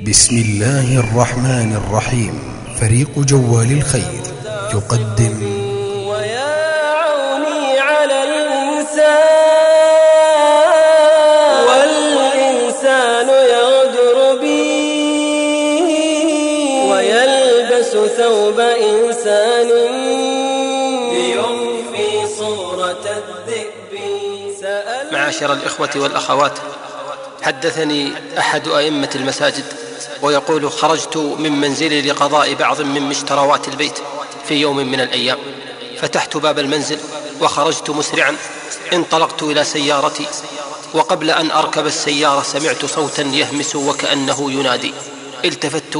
بسم الله الرحمن الرحيم. فريق جوال الخير يقدم. ويا عوني على الإنسان. والإنسان يغدر بي. ويلبس ثوب إنسان. ليخفي صورة الذئب. سأل معاشر الإخوة والأخوات حدثني أحد أئمة المساجد. ويقول خرجت من منزلي لقضاء بعض من مشتروات البيت في يوم من الأيام. فتحت باب المنزل وخرجت مسرعا. انطلقت إلى سيارتي وقبل أن أركب السيارة سمعت صوتا يهمس وكأنه ينادي. التفت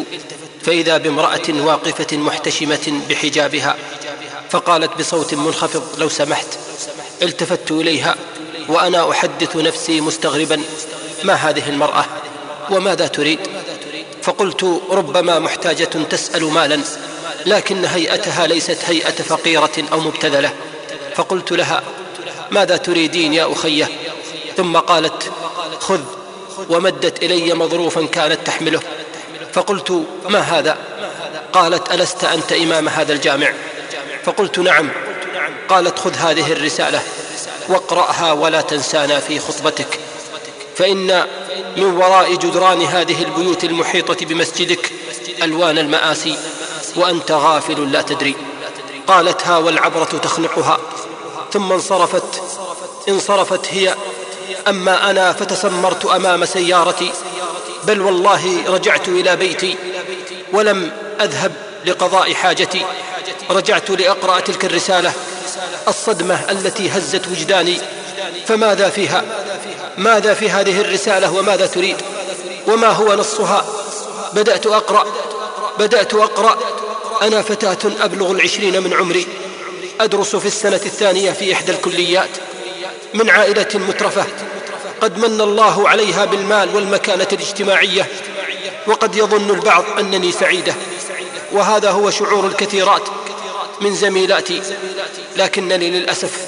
فإذا بامرأة واقفة محتشمة بحجابها فقالت بصوت منخفض لو سمحت. التفت إليها وأنا أحدث نفسي مستغربا ما هذه المرأة؟ وماذا تريد؟ فقلت ربما محتاجة تسأل مالا لكن هيئتها ليست هيئة فقيرة أو مبتذلة. فقلت لها ماذا تريدين يا أخيه ثم قالت خذ ومدت إلي مظروفا كانت تحمله. فقلت ما هذا؟ قالت ألست أنت إمام هذا الجامع؟ فقلت نعم. قالت خذ هذه الرسالة واقرأها ولا تنسانا في خطبتك فإن من وراء جدران هذه البيوت المحيطة بمسجدك ألوان المآسي وأنت غافل لا تدري. قالتها والعبرة تخنقها. ثم انصرفت. انصرفت هي. أما أنا فتسمرت أمام سيارتي. بل والله رجعت إلى بيتي. ولم أذهب لقضاء حاجتي. رجعت لأقرأ تلك الرسالة. الصدمة التي هزت وجداني. فماذا فيها؟ ماذا في هذه الرسالة وماذا تريد؟ وما هو نصها؟ بدأت أقرأ بدأت أقرأ. أنا فتاة أبلغ العشرين من عمري. أدرس في السنة الثانية في إحدى الكليات. من عائلة مترفة. قد من الله عليها بالمال والمكانة الاجتماعية. وقد يظن البعض أنني سعيدة. وهذا هو شعور الكثيرات من زميلاتي. لكنني للأسف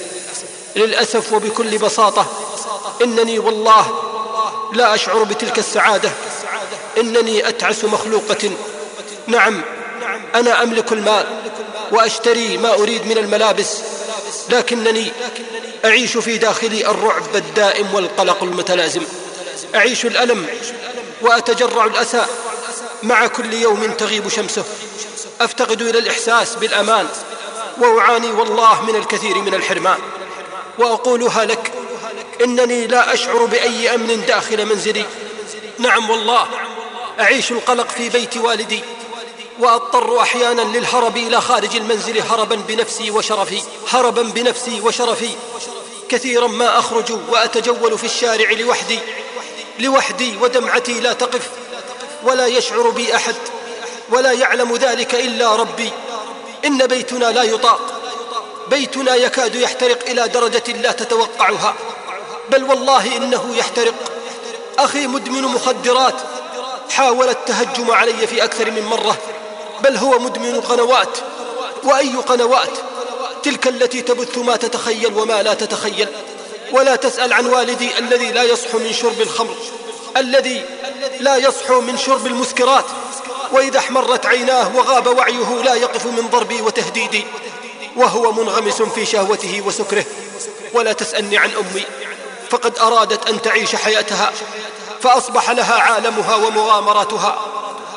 للأسف وبكل بساطة إنني والله لا أشعر بتلك السعادة. إنني أتعس مخلوقة. نعم أنا أملك المال وأشتري ما أريد من الملابس لكنني أعيش في داخلي الرعب الدائم والقلق المتلازم. أعيش الألم وأتجرع الأسى مع كل يوم تغيب شمسه. أفتقد إلى الإحساس بالأمان وأعاني والله من الكثير من الحرمان. وأقولها لك إنني لا أشعر بأي أمن داخل منزلي. نعم والله أعيش القلق في بيت والدي وأضطر أحيانا للهرب إلى خارج المنزل هربا بنفسي وشرفي هربا بنفسي وشرفي. كثيرا ما أخرج وأتجول في الشارع لوحدي لوحدي ودمعتي لا تقف ولا يشعر بي أحد ولا يعلم ذلك إلا ربي. إن بيتنا لا يطاق بيتنا يكاد يحترق إلى درجة لا تتوقعها. بل والله إنه يحترق. أخي مدمن مخدرات حاول التهجم علي في أكثر من مرة بل هو مدمن قنوات. وأي قنوات؟ تلك التي تبث ما تتخيل وما لا تتخيل. ولا تسأل عن والدي الذي لا يصحو من شرب الخمر الذي لا يصحو من شرب المسكرات. وإذا احمرت عيناه وغاب وعيه لا يقف من ضربي وتهديدي. وهو منغمس في شهوته وسكره. ولا تسألني عن أمي. فقد أرادت أن تعيش حياتها فأصبح لها عالمها ومغامراتها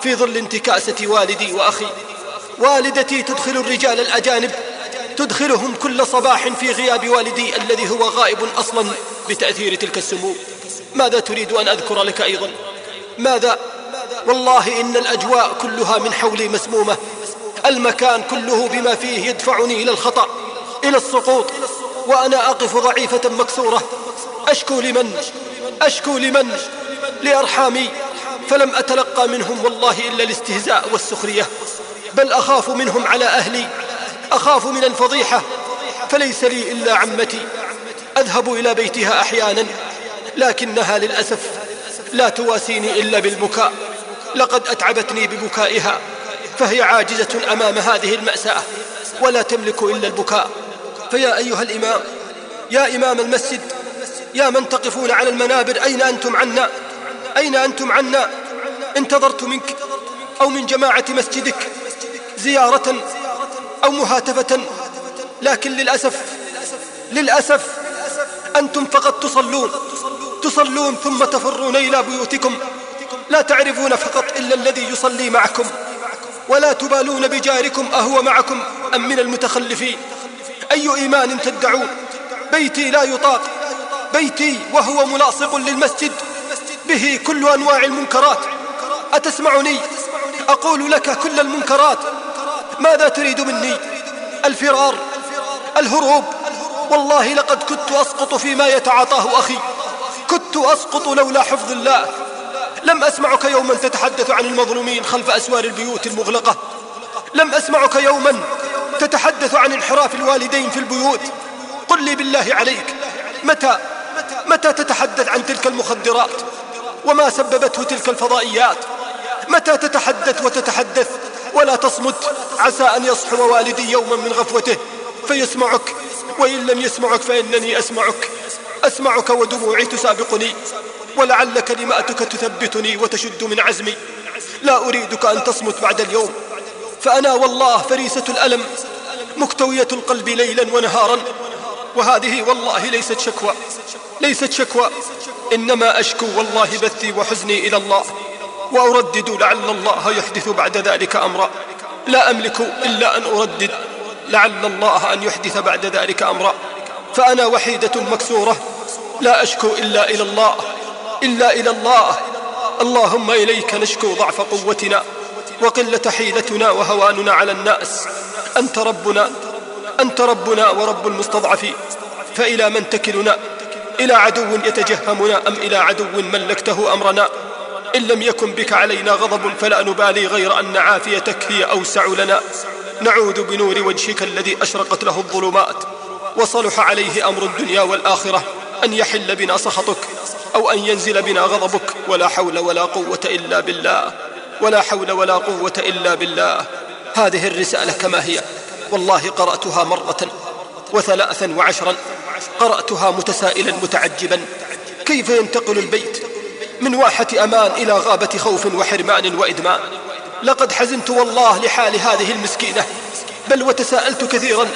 في ظل انتكاسة والدي وأخي. والدتي تدخل الرجال الأجانب تدخلهم كل صباح في غياب والدي الذي هو غائب أصلا بتأثير تلك السموم ماذا تريد أن أذكر لك أيضا؟ ماذا؟ والله إن الأجواء كلها من حولي مسمومة. المكان كله بما فيه يدفعني إلى الخطأ إلى السقوط وأنا أقف ضعيفة مكسورة. أشكو لمن؟ أشكو لمن؟ لأرحامي. فلم أتلقى منهم والله إلا الاستهزاء والسخرية. بل أخاف منهم على أهلي. أخاف من الفضيحة. فليس لي إلا عمتي. أذهب إلى بيتها أحيانا. لكنها للأسف لا تواسيني إلا بالبكاء. لقد أتعبتني ببكائها. فهي عاجزة أمام هذه المأساة. ولا تملك إلا البكاء. فيا أيها الإمام يا إمام المسجد يا من تقفون على المنابر أين أنتم عنا؟ أين أنتم عنا؟ انتظرت منك أو من جماعة مسجدك زيارة أو مهاتفة لكن للأسف للأسف أنتم فقط تصلون تصلون ثم تفرون إلى بيوتكم. لا تعرفون فقط إلا الذي يصلي معكم ولا تبالون بجاركم أهو معكم أم من المتخلفين. أي إيمان تدعون؟ بيتي لا يطاق. بيتي وهو ملاصق للمسجد. به كل أنواع المنكرات. أتسمعني؟ أقول لك كل المنكرات. ماذا تريد مني؟ الفرار الهروب. والله لقد كنت أسقط فيما يتعاطاه أخي. كنت أسقط لولا حفظ الله. لم أسمعك يوما تتحدث عن المظلومين خلف أسوار البيوت المغلقة. لم أسمعك يوما تتحدث عن انحراف الوالدين في البيوت. قل لي بالله عليك متى متى تتحدث عن تلك المخدرات وما سببته تلك الفضائيات؟ متى تتحدث وتتحدث ولا تصمت؟ عسى أن يصحو والدي يوما من غفوته فيسمعك وإن لم يسمعك فإنني أسمعك. أسمعك ودموعي تسابقني ولعل كلماتك تثبتني وتشد من عزمي. لا أريدك أن تصمت بعد اليوم فأنا والله فريسة الألم مكتوية القلب ليلا ونهارا. وهذه والله ليست شكوى ليست شكوى. إنما أشكو والله بثي وحزني إلى الله وأردد لعل الله يحدث بعد ذلك أمرا. لا أملك إلا أن أردد لعل الله أن يحدث بعد ذلك أمرا. فأنا وحيدة مكسورة لا أشكو إلا إلى الله إلا إلى الله. اللهم إليك نشكو ضعف قوتنا وقلة حيلتنا وهواننا على الناس. أنت ربنا. أنت ربنا ورب المستضعفين فإلى من تكلنا؟ إلى عدو يتجهمنا أم إلى عدو ملكته أمرنا؟ إن لم يكن بك علينا غضب فلا نبالي غير أن عافيتك هي أوسع لنا. نعوذ بنور وجهك الذي أشرقت له الظلمات. وصلح عليه أمر الدنيا والآخرة أن يحل بنا سخطك أو أن ينزل بنا غضبك. ولا حول ولا قوة إلا بالله. ولا حول ولا قوة إلا بالله. هذه الرسالة كما هي. والله قرأتها مرة وثلاثا وعشرا قرأتها متسائلا متعجبا. كيف ينتقل البيت؟ من واحة أمان إلى غابة خوف وحرمان وإدمان. لقد حزنت والله لحال هذه المسكينة بل وتساءلت كثيرا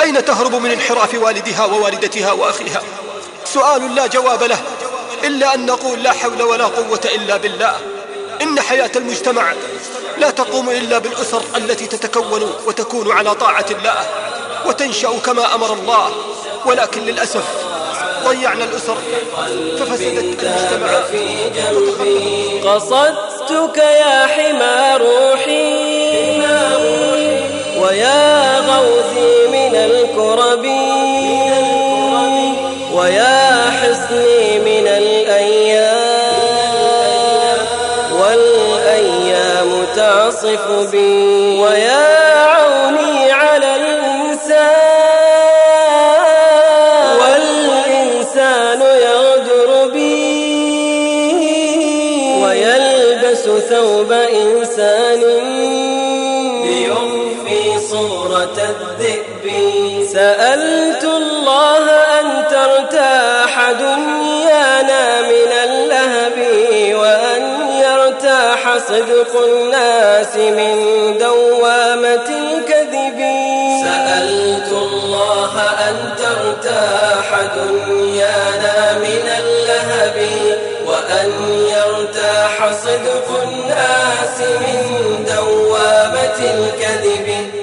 أين تهرب من انحراف والدها ووالدتها وأخيها؟ سؤال لا جواب له إلا أن نقول لا حول ولا قوة إلا بالله. إن حياة المجتمع لا تقوم إلا بالأسر التي تتكون وتكون على طاعة الله وتنشأ كما أمر الله. ولكن للأسف ضيعنا الأسر ففسدت المجتمع. قصدتك يا حمى روحي ويا غوثي من الكرب ويا والأيام تعصف بي ويا عوني على الإنسان والإنسان يغدر بي ويلبس ثوب إنسان ليخفي صورة الذئب. سألت الله صدق الناس من دوامة الكذب سألت الله أن ترتاح دنيانا من اللهب وأن يرتاح صدق الناس من دوامة الكذب.